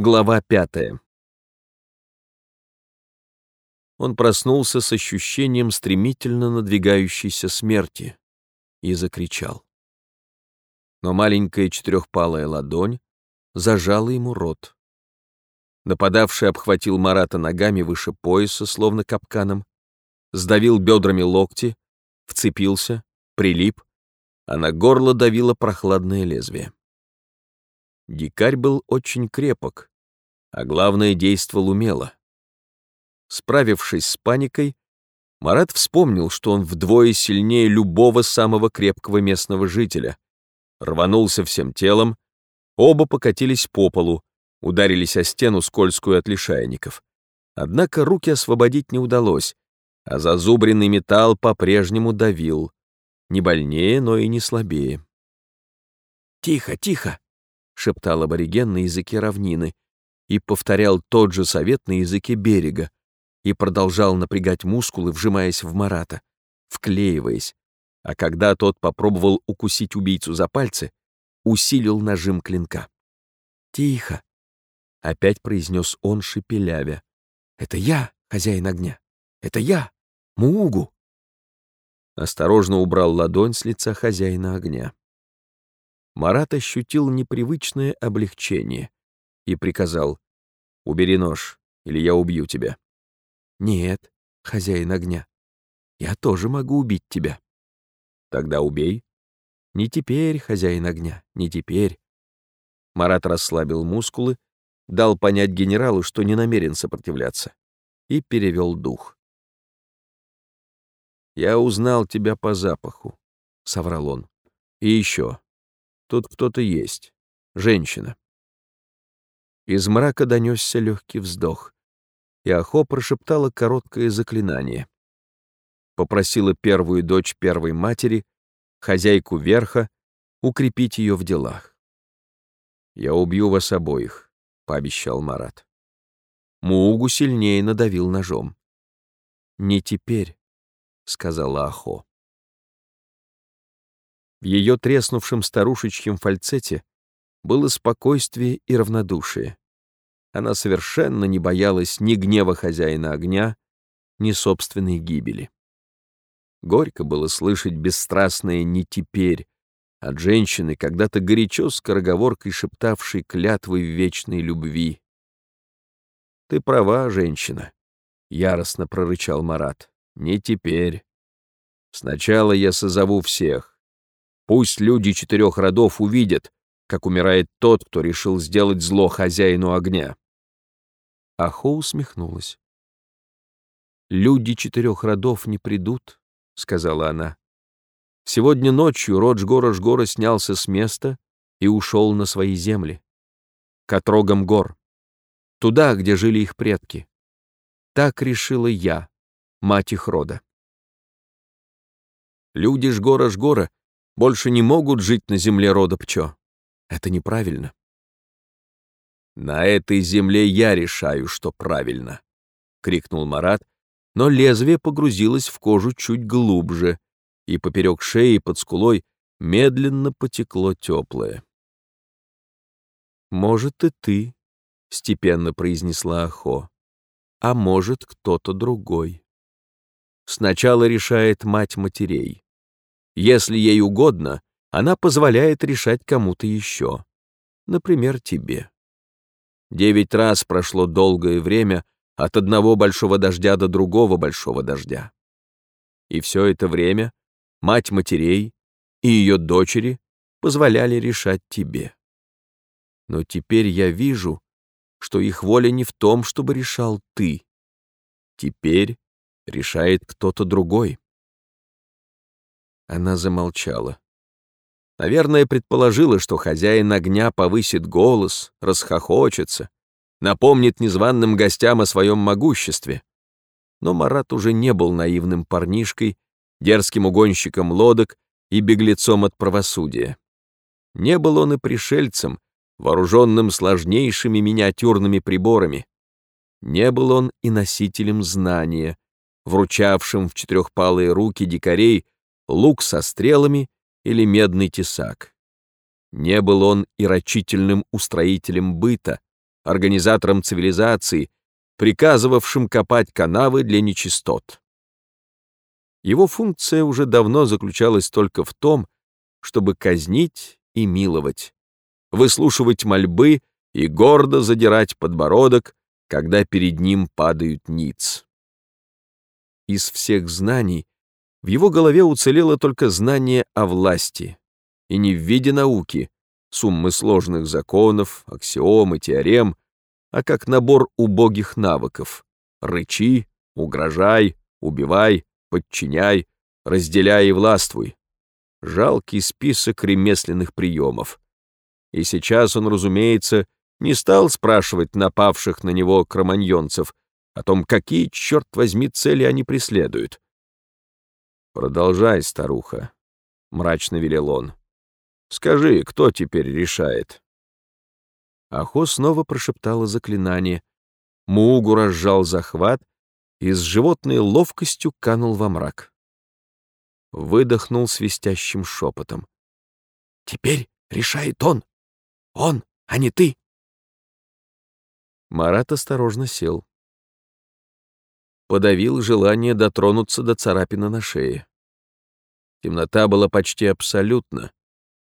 Глава пятая. Он проснулся с ощущением стремительно надвигающейся смерти и закричал. Но маленькая четырехпалая ладонь зажала ему рот. Нападавший обхватил Марата ногами выше пояса, словно капканом, сдавил бедрами локти, вцепился, прилип, а на горло давило прохладное лезвие. Дикарь был очень крепок, а главное, действовал умело. Справившись с паникой, Марат вспомнил, что он вдвое сильнее любого самого крепкого местного жителя. Рванулся всем телом, оба покатились по полу, ударились о стену скользкую от лишайников. Однако руки освободить не удалось, а зазубренный металл по-прежнему давил. Не больнее, но и не слабее. «Тихо, тихо!» Шептал абориген на языке равнины и повторял тот же совет на языке берега и продолжал напрягать мускулы, вжимаясь в Марата, вклеиваясь, а когда тот попробовал укусить убийцу за пальцы, усилил нажим клинка. «Тихо!» — опять произнес он, шепелявя. «Это я, хозяин огня! Это я, Муугу!» Осторожно убрал ладонь с лица хозяина огня. Марат ощутил непривычное облегчение и приказал «Убери нож, или я убью тебя». «Нет, хозяин огня, я тоже могу убить тебя». «Тогда убей». «Не теперь, хозяин огня, не теперь». Марат расслабил мускулы, дал понять генералу, что не намерен сопротивляться, и перевел дух. «Я узнал тебя по запаху», — соврал он. «И еще, Тут кто-то есть. Женщина. Из мрака донесся легкий вздох, и Ахо прошептала короткое заклинание. Попросила первую дочь первой матери, хозяйку верха, укрепить ее в делах. «Я убью вас обоих», — пообещал Марат. Муугу сильнее надавил ножом. «Не теперь», — сказала Ахо. В ее треснувшем старушечьем фальцете было спокойствие и равнодушие. Она совершенно не боялась ни гнева хозяина огня, ни собственной гибели. Горько было слышать бесстрастное «не теперь» от женщины, когда-то горячо скороговоркой шептавшей клятвы вечной любви. «Ты права, женщина», — яростно прорычал Марат. «Не теперь. Сначала я созову всех, Пусть люди четырех родов увидят, как умирает тот, кто решил сделать зло хозяину огня. Ахо усмехнулась. «Люди четырех родов не придут», — сказала она. «Сегодня ночью Родж-Гора-Жгора снялся с места и ушел на свои земли, к отрогам гор, туда, где жили их предки. Так решила я, мать их рода. Люди Жгора-Жгора больше не могут жить на земле рода Пчо. Это неправильно. «На этой земле я решаю, что правильно», — крикнул Марат, но лезвие погрузилось в кожу чуть глубже, и поперек шеи под скулой медленно потекло теплое. «Может, и ты», — степенно произнесла Ахо, — «а может, кто-то другой». Сначала решает мать матерей. Если ей угодно, она позволяет решать кому-то еще. Например, тебе. Девять раз прошло долгое время от одного большого дождя до другого большого дождя. И все это время мать матерей и ее дочери позволяли решать тебе. Но теперь я вижу, что их воля не в том, чтобы решал ты. Теперь решает кто-то другой. Она замолчала. Наверное, предположила, что хозяин огня повысит голос, расхохочется, напомнит незваным гостям о своем могуществе. Но Марат уже не был наивным парнишкой, дерзким угонщиком лодок и беглецом от правосудия. Не был он и пришельцем, вооруженным сложнейшими миниатюрными приборами. Не был он и носителем знания, вручавшим в четырехпалые руки дикарей лук со стрелами или медный тесак. Не был он и рачительным устроителем быта, организатором цивилизации, приказывавшим копать канавы для нечистот. Его функция уже давно заключалась только в том, чтобы казнить и миловать, выслушивать мольбы и гордо задирать подбородок, когда перед ним падают ниц. Из всех знаний в его голове уцелело только знание о власти, и не в виде науки, суммы сложных законов, аксиом и теорем, а как набор убогих навыков. Рычи, угрожай, убивай, подчиняй, разделяй и властвуй. Жалкий список ремесленных приемов. И сейчас он, разумеется, не стал спрашивать напавших на него кроманьонцев о том, какие, черт возьми, цели они преследуют. «Продолжай, старуха», — мрачно велел он. «Скажи, кто теперь решает?» Ахо снова прошептала заклинание. Муугу разжал захват и с животной ловкостью канул во мрак. Выдохнул свистящим шепотом. «Теперь решает он! Он, а не ты!» Марат осторожно сел. Подавил желание дотронуться до царапины на шее. Темнота была почти абсолютна,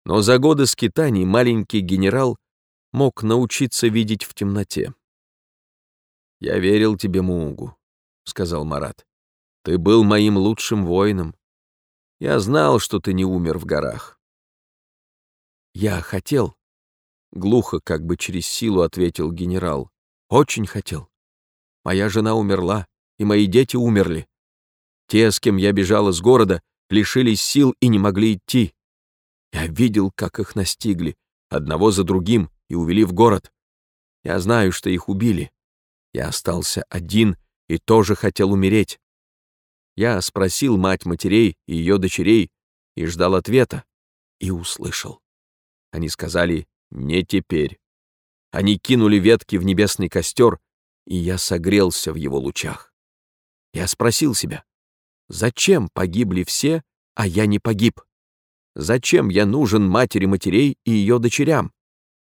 но за годы скитаний маленький генерал мог научиться видеть в темноте. «Я верил тебе, Муугу», — сказал Марат. «Ты был моим лучшим воином. Я знал, что ты не умер в горах». «Я хотел», — глухо, как бы через силу ответил генерал. Очень хотел. Моя жена умерла, и мои дети умерли. Те, с кем я бежал из города, лишились сил и не могли идти. Я видел, как их настигли, одного за другим, и увели в город. Я знаю, что их убили. Я остался один и тоже хотел умереть. Я спросил мать матерей и ее дочерей и ждал ответа, и услышал. Они сказали «не теперь». Они кинули ветки в небесный костер, и я согрелся в его лучах. Я спросил себя, зачем погибли все, а я не погиб? Зачем я нужен матери матерей и ее дочерям?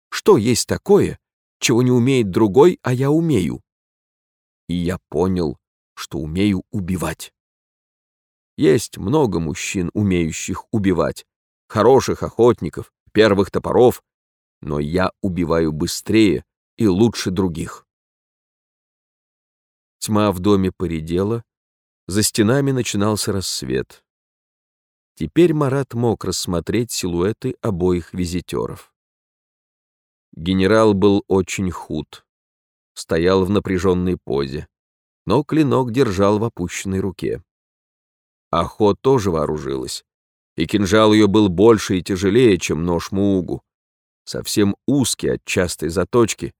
Что есть такое, чего не умеет другой, а я умею? И я понял, что умею убивать. Есть много мужчин, умеющих убивать, хороших охотников, первых топоров, но я убиваю быстрее и лучше других. Тьма в доме поредела, за стенами начинался рассвет. Теперь Марат мог рассмотреть силуэты обоих визитеров. Генерал был очень худ, стоял в напряженной позе, но клинок держал в опущенной руке. Ахо тоже вооружилась, и кинжал ее был больше и тяжелее, чем нож Муугу совсем узкий от частой заточки,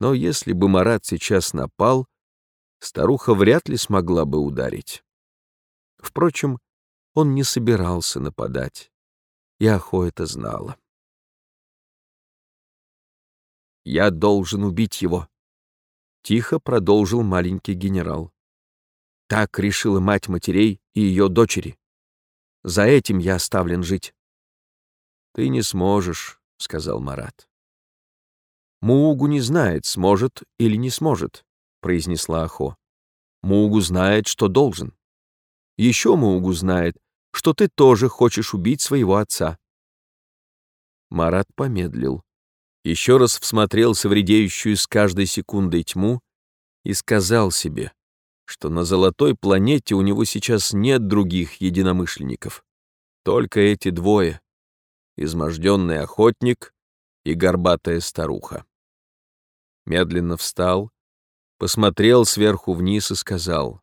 но если бы Марат сейчас напал, старуха вряд ли смогла бы ударить. Впрочем, он не собирался нападать, и Ахо это знала. «Я должен убить его», — тихо продолжил маленький генерал. Так решила мать матерей и ее дочери. За этим я оставлен жить. Ты не сможешь, — сказал Марат. «Муугу не знает, сможет или не сможет», — произнесла Ахо. «Муугу знает, что должен. Еще Муугу знает, что ты тоже хочешь убить своего отца». Марат помедлил, еще раз всмотрелся в редеющую с каждой секундой тьму и сказал себе, что на золотой планете у него сейчас нет других единомышленников. Только эти двое изможденный охотник и горбатая старуха. Медленно встал, посмотрел сверху вниз и сказал,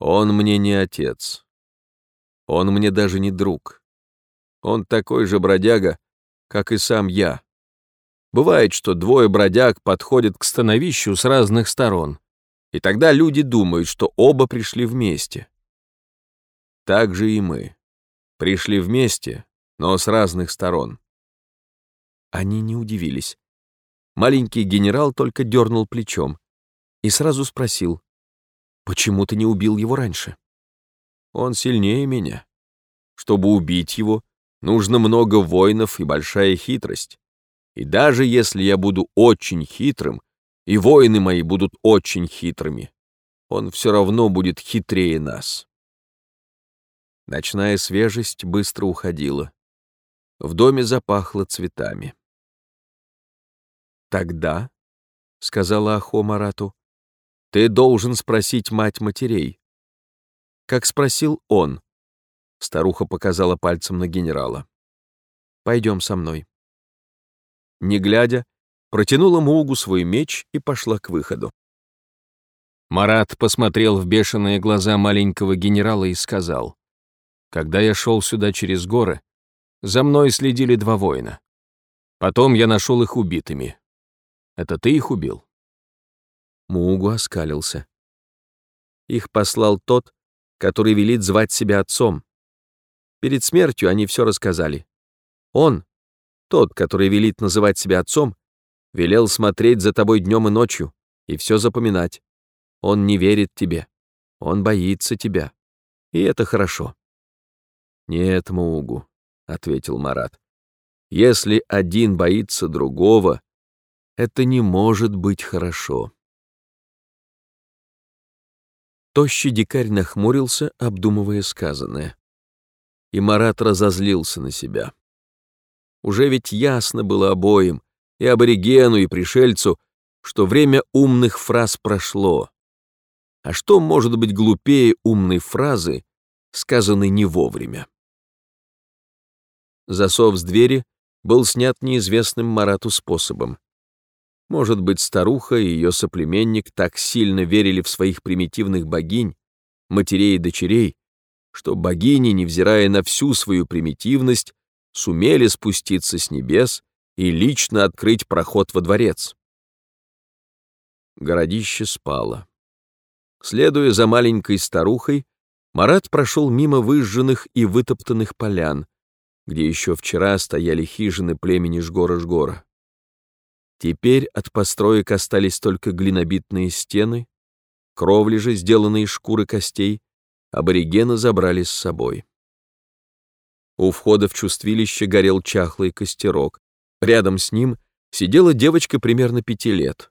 «Он мне не отец. Он мне даже не друг. Он такой же бродяга, как и сам я. Бывает, что двое бродяг подходят к становищу с разных сторон, и тогда люди думают, что оба пришли вместе. Так же и мы. Пришли вместе, но с разных сторон. Они не удивились. Маленький генерал только дернул плечом и сразу спросил, «Почему ты не убил его раньше?» «Он сильнее меня. Чтобы убить его, нужно много воинов и большая хитрость. И даже если я буду очень хитрым, и воины мои будут очень хитрыми, он все равно будет хитрее нас. Ночная свежесть быстро уходила. В доме запахло цветами. «Тогда», — сказала Ахо Марату, — «ты должен спросить мать матерей». Как спросил он, старуха показала пальцем на генерала. «Пойдем со мной». Не глядя, протянула Мугу свой меч и пошла к выходу. Марат посмотрел в бешеные глаза маленького генерала и сказал, «Когда я шел сюда через горы, за мной следили два воина. Потом я нашел их убитыми. Это ты их убил?» Мугу оскалился. Их послал тот, который велит звать себя отцом. Перед смертью они все рассказали. Он, тот, который велит называть себя отцом, велел смотреть за тобой днем и ночью и все запоминать. Он не верит тебе. Он боится тебя. И это хорошо. Нет, Мугу, ответил Марат. Если один боится другого, это не может быть хорошо. Тощий дикарь нахмурился, обдумывая сказанное. И Марат разозлился на себя. Уже ведь ясно было обоим, и аборигену, и пришельцу, что время умных фраз прошло. А что может быть глупее умной фразы, сказанной не вовремя? Засов с двери был снят неизвестным Марату способом. Может быть, старуха и ее соплеменник так сильно верили в своих примитивных богинь, матерей и дочерей, что богини, невзирая на всю свою примитивность, сумели спуститься с небес и лично открыть проход во дворец. Городище спало. Следуя за маленькой старухой, Марат прошел мимо выжженных и вытоптанных полян, где еще вчера стояли хижины племени Жгора-Жгора. Теперь от построек остались только глинобитные стены, кровли же, сделанные из шкуры костей, аборигены забрали с собой. У входа в чувствилище горел чахлый костерок. Рядом с ним сидела девочка примерно пяти лет.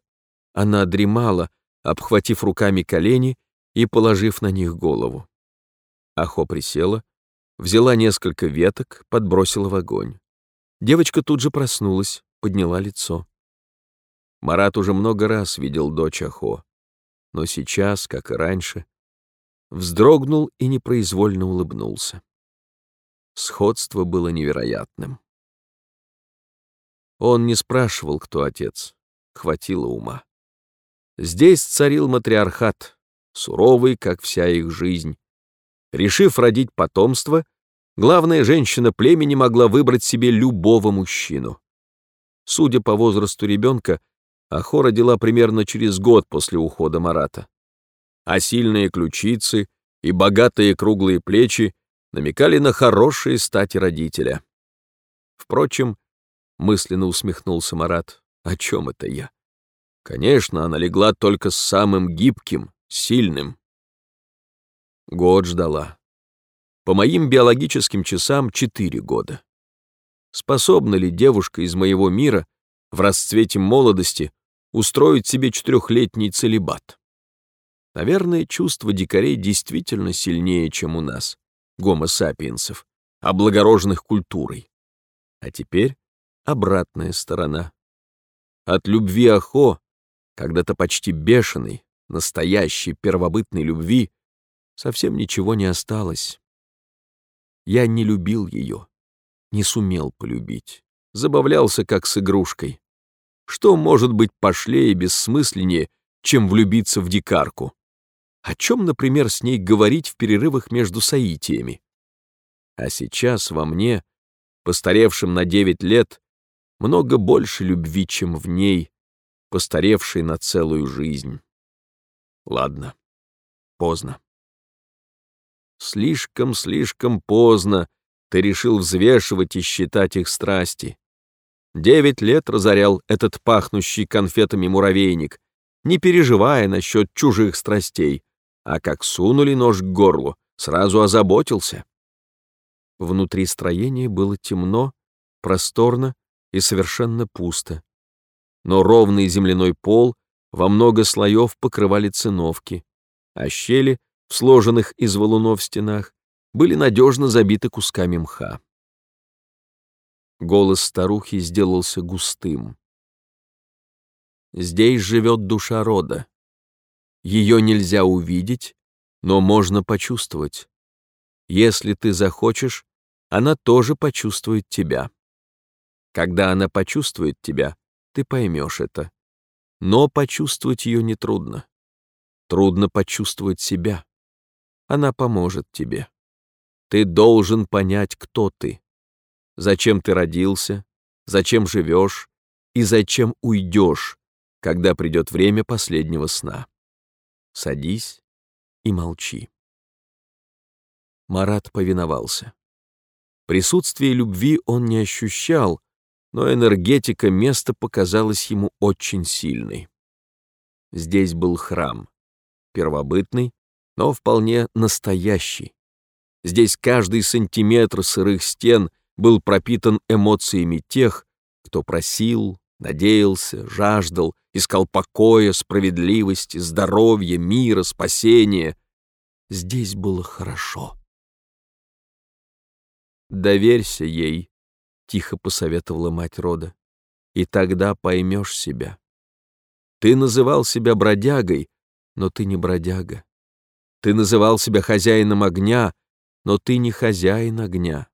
Она дремала, обхватив руками колени и положив на них голову. Ахо присела, взяла несколько веток, подбросила в огонь. Девочка тут же проснулась, подняла лицо. Марат уже много раз видел дочь Ахо, но сейчас, как и раньше, вздрогнул и непроизвольно улыбнулся. Сходство было невероятным. Он не спрашивал, кто отец, хватило ума. Здесь царил матриархат, суровый, как вся их жизнь. Решив родить потомство, главная женщина племени могла выбрать себе любого мужчину. Судя по возрасту ребенка, Ахо родила примерно через год после ухода Марата. А сильные ключицы и богатые круглые плечи намекали на хорошие стати родителя. Впрочем, мысленно усмехнулся Марат, о чем это я? Конечно, она легла только с самым гибким, сильным. Год ждала. По моим биологическим часам четыре года. Способна ли девушка из моего мира в расцвете молодости устроить себе четырехлетний целебат? Наверное, чувство дикарей действительно сильнее, чем у нас, гомо-сапиенсов, облагороженных культурой. А теперь обратная сторона. От любви Ахо когда-то почти бешеной, настоящей первобытной любви, совсем ничего не осталось. Я не любил ее, не сумел полюбить, забавлялся как с игрушкой. Что может быть пошлее и бессмысленнее, чем влюбиться в дикарку? О чем, например, с ней говорить в перерывах между соитиями? А сейчас во мне, постаревшем на девять лет, много больше любви, чем в ней, постаревший на целую жизнь. Ладно, поздно. Слишком-слишком поздно ты решил взвешивать и считать их страсти. Девять лет разорял этот пахнущий конфетами муравейник, не переживая насчет чужих страстей, а как сунули нож к горлу, сразу озаботился. Внутри строения было темно, просторно и совершенно пусто. Но ровный земляной пол во много слоев покрывали циновки, а щели в сложенных из валунов стенах были надежно забиты кусками мха. Голос старухи сделался густым. Здесь живет душа рода. Ее нельзя увидеть, но можно почувствовать. Если ты захочешь, она тоже почувствует тебя. Когда она почувствует тебя, ты поймешь это. Но почувствовать ее нетрудно. Трудно почувствовать себя. Она поможет тебе. Ты должен понять, кто ты зачем ты родился, зачем живешь и зачем уйдешь, когда придет время последнего сна. Садись и молчи. Марат повиновался. Присутствие любви он не ощущал, но энергетика места показалась ему очень сильной. Здесь был храм, первобытный, но вполне настоящий. Здесь каждый сантиметр сырых стен был пропитан эмоциями тех, кто просил, надеялся, жаждал, искал покоя, справедливости, здоровья, мира, спасения. Здесь было хорошо. «Доверься ей», — тихо посоветовала мать рода, «и тогда поймешь себя. Ты называл себя бродягой, но ты не бродяга. Ты называл себя хозяином огня, но ты не хозяин огня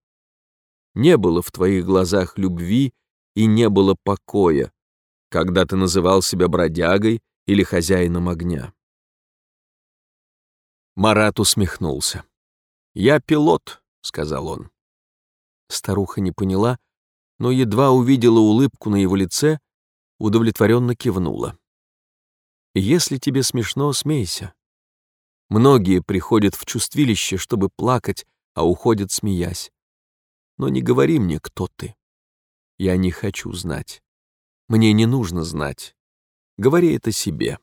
не было в твоих глазах любви и не было покоя, когда ты называл себя бродягой или хозяином огня. Марат усмехнулся. «Я пилот», — сказал он. Старуха не поняла, но едва увидела улыбку на его лице, удовлетворенно кивнула. «Если тебе смешно, смейся. Многие приходят в чувствилище, чтобы плакать, а уходят, смеясь но не говори мне, кто ты. Я не хочу знать. Мне не нужно знать. Говори это себе.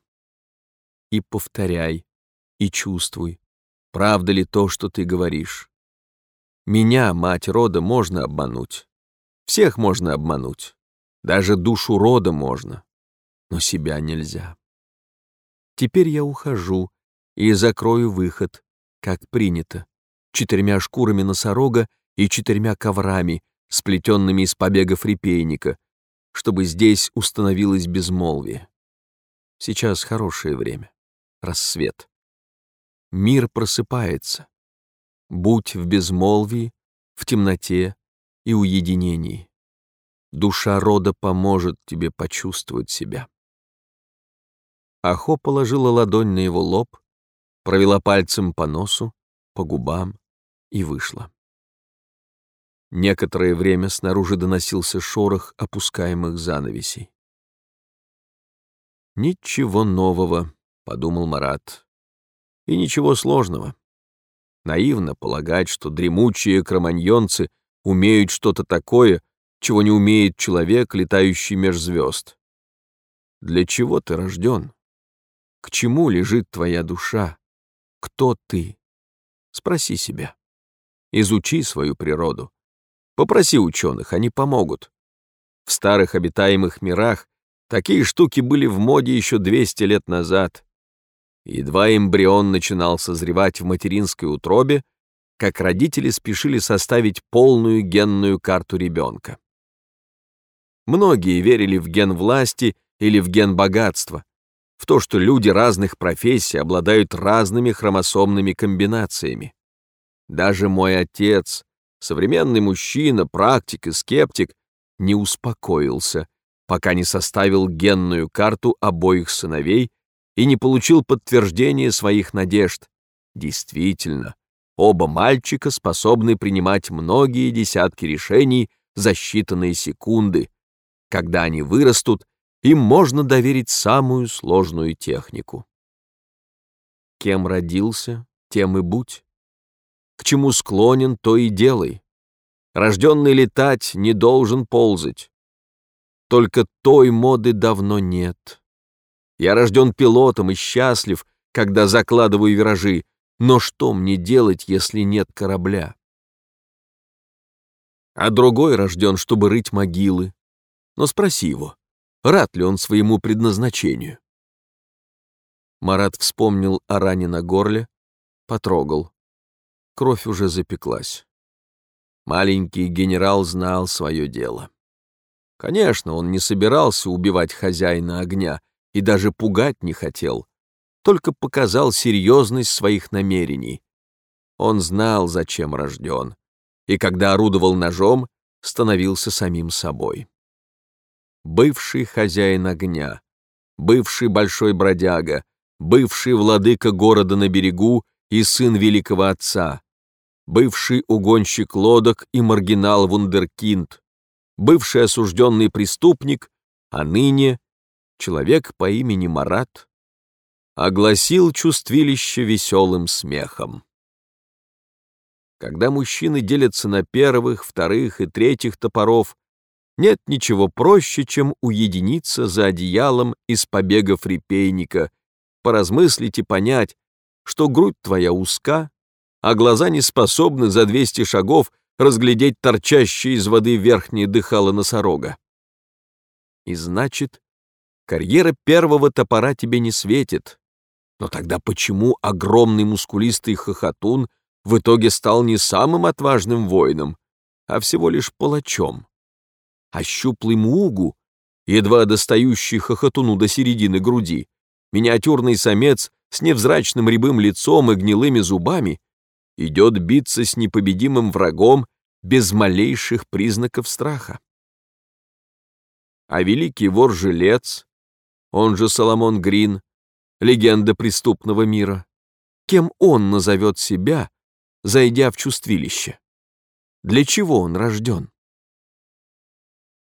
И повторяй, и чувствуй, правда ли то, что ты говоришь. Меня, мать рода, можно обмануть. Всех можно обмануть. Даже душу рода можно. Но себя нельзя. Теперь я ухожу и закрою выход, как принято, четырьмя шкурами носорога и четырьмя коврами, сплетенными из побегов репейника, чтобы здесь установилось безмолвие. Сейчас хорошее время, рассвет. Мир просыпается. Будь в безмолвии, в темноте и уединении. Душа рода поможет тебе почувствовать себя. Ахо положила ладонь на его лоб, провела пальцем по носу, по губам и вышла. Некоторое время снаружи доносился шорох опускаемых занавесей. «Ничего нового», — подумал Марат. «И ничего сложного. Наивно полагать, что дремучие кроманьонцы умеют что-то такое, чего не умеет человек, летающий меж звезд. Для чего ты рожден? К чему лежит твоя душа? Кто ты? Спроси себя. Изучи свою природу. Попроси ученых, они помогут. В старых обитаемых мирах такие штуки были в моде еще 200 лет назад. Едва эмбрион начинал созревать в материнской утробе, как родители спешили составить полную генную карту ребенка. Многие верили в ген власти или в ген богатства, в то, что люди разных профессий обладают разными хромосомными комбинациями. Даже мой отец, современный мужчина, практик и скептик, не успокоился, пока не составил генную карту обоих сыновей и не получил подтверждения своих надежд. Действительно, оба мальчика способны принимать многие десятки решений за считанные секунды. Когда они вырастут, им можно доверить самую сложную технику. Кем родился, тем и будь. К чему склонен, то и делай. Рожденный летать не должен ползать. Только той моды давно нет. Я рожден пилотом и счастлив, когда закладываю виражи, но что мне делать, если нет корабля? А другой рожден, чтобы рыть могилы, но спроси его, рад ли он своему предназначению. Марат вспомнил о ране на горле, потрогал. Кровь уже запеклась. Маленький генерал знал свое дело. Конечно, он не собирался убивать хозяина огня и даже пугать не хотел, только показал серьезность своих намерений. Он знал, зачем рожден, и когда орудовал ножом, становился самим собой. Бывший хозяин огня, бывший большой бродяга, бывший владыка города на берегу и сын великого отца, бывший угонщик лодок и маргинал Вундеркинд, бывший осужденный преступник, а ныне человек по имени Марат, огласил чувствилище веселым смехом. Когда мужчины делятся на первых, вторых и третьих топоров, нет ничего проще, чем уединиться за одеялом из побегов репейника, поразмыслить и понять, что грудь твоя узка, а глаза не способны за 200 шагов разглядеть торчащие из воды верхние дыхало носорога. И значит, карьера первого топора тебе не светит. Но тогда почему огромный мускулистый хохотун в итоге стал не самым отважным воином, а всего лишь палачом? А щуплый мугу, едва достающий хохотуну до середины груди, миниатюрный самец с невзрачным рябым лицом и гнилыми зубами, идет биться с непобедимым врагом без малейших признаков страха. А великий вор-жилец, он же Соломон Грин, легенда преступного мира, кем он назовет себя, зайдя в чувствилище? Для чего он рожден?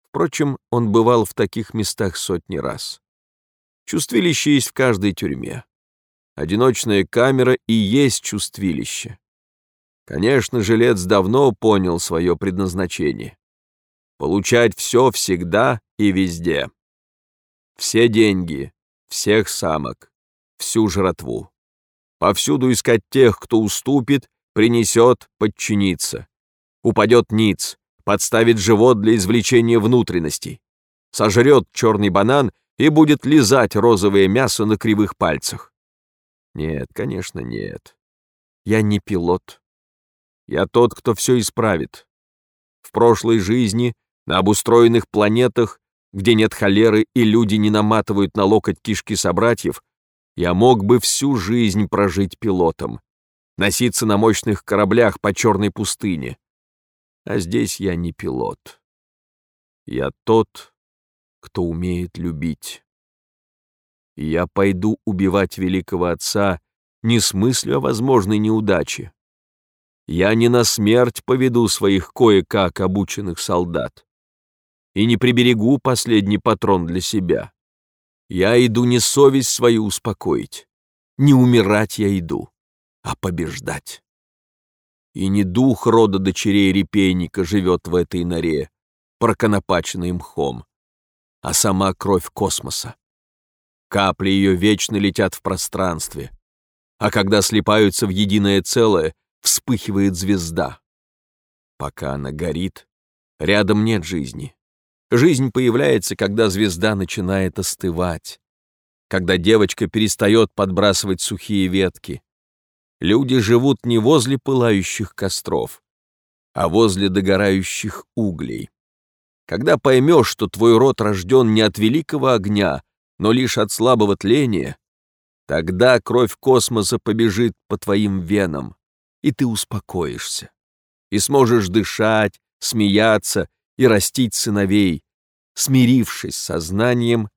Впрочем, он бывал в таких местах сотни раз. Чувствилище есть в каждой тюрьме. Одиночная камера и есть чувствилище. Конечно, жилец давно понял свое предназначение. Получать все всегда и везде. Все деньги, всех самок, всю жратву. Повсюду искать тех, кто уступит, принесет, подчинится. Упадет ниц, подставит живот для извлечения внутренностей. Сожрет черный банан и будет лизать розовое мясо на кривых пальцах. Нет, конечно, нет. Я не пилот. Я тот, кто все исправит. В прошлой жизни, на обустроенных планетах, где нет холеры и люди не наматывают на локоть кишки собратьев, я мог бы всю жизнь прожить пилотом, носиться на мощных кораблях по черной пустыне. А здесь я не пилот. Я тот, кто умеет любить. И я пойду убивать великого отца не с мыслью о возможной неудаче. Я не на смерть поведу своих кое-как обученных солдат и не приберегу последний патрон для себя. Я иду не совесть свою успокоить, не умирать я иду, а побеждать. И не дух рода дочерей репейника живет в этой норе, проконопаченной мхом, а сама кровь космоса. Капли ее вечно летят в пространстве, а когда слипаются в единое целое, вспыхивает звезда. Пока она горит, рядом нет жизни. Жизнь появляется, когда звезда начинает остывать, когда девочка перестает подбрасывать сухие ветки. Люди живут не возле пылающих костров, а возле догорающих углей. Когда поймешь, что твой род рожден не от великого огня, но лишь от слабого тления, тогда кровь космоса побежит по твоим венам, и ты успокоишься, и сможешь дышать, смеяться и растить сыновей, смирившись сознанием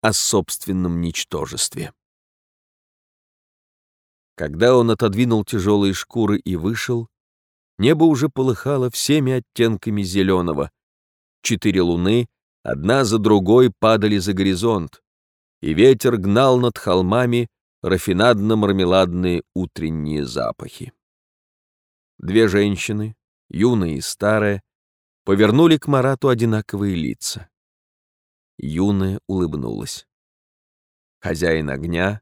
о собственном ничтожестве. Когда он отодвинул тяжелые шкуры и вышел, небо уже полыхало всеми оттенками зеленого, Четыре луны, одна за другой, падали за горизонт, и ветер гнал над холмами рафинадно-мармеладные утренние запахи. Две женщины, юная и старая, повернули к Марату одинаковые лица. Юная улыбнулась. Хозяин огня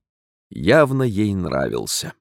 явно ей нравился.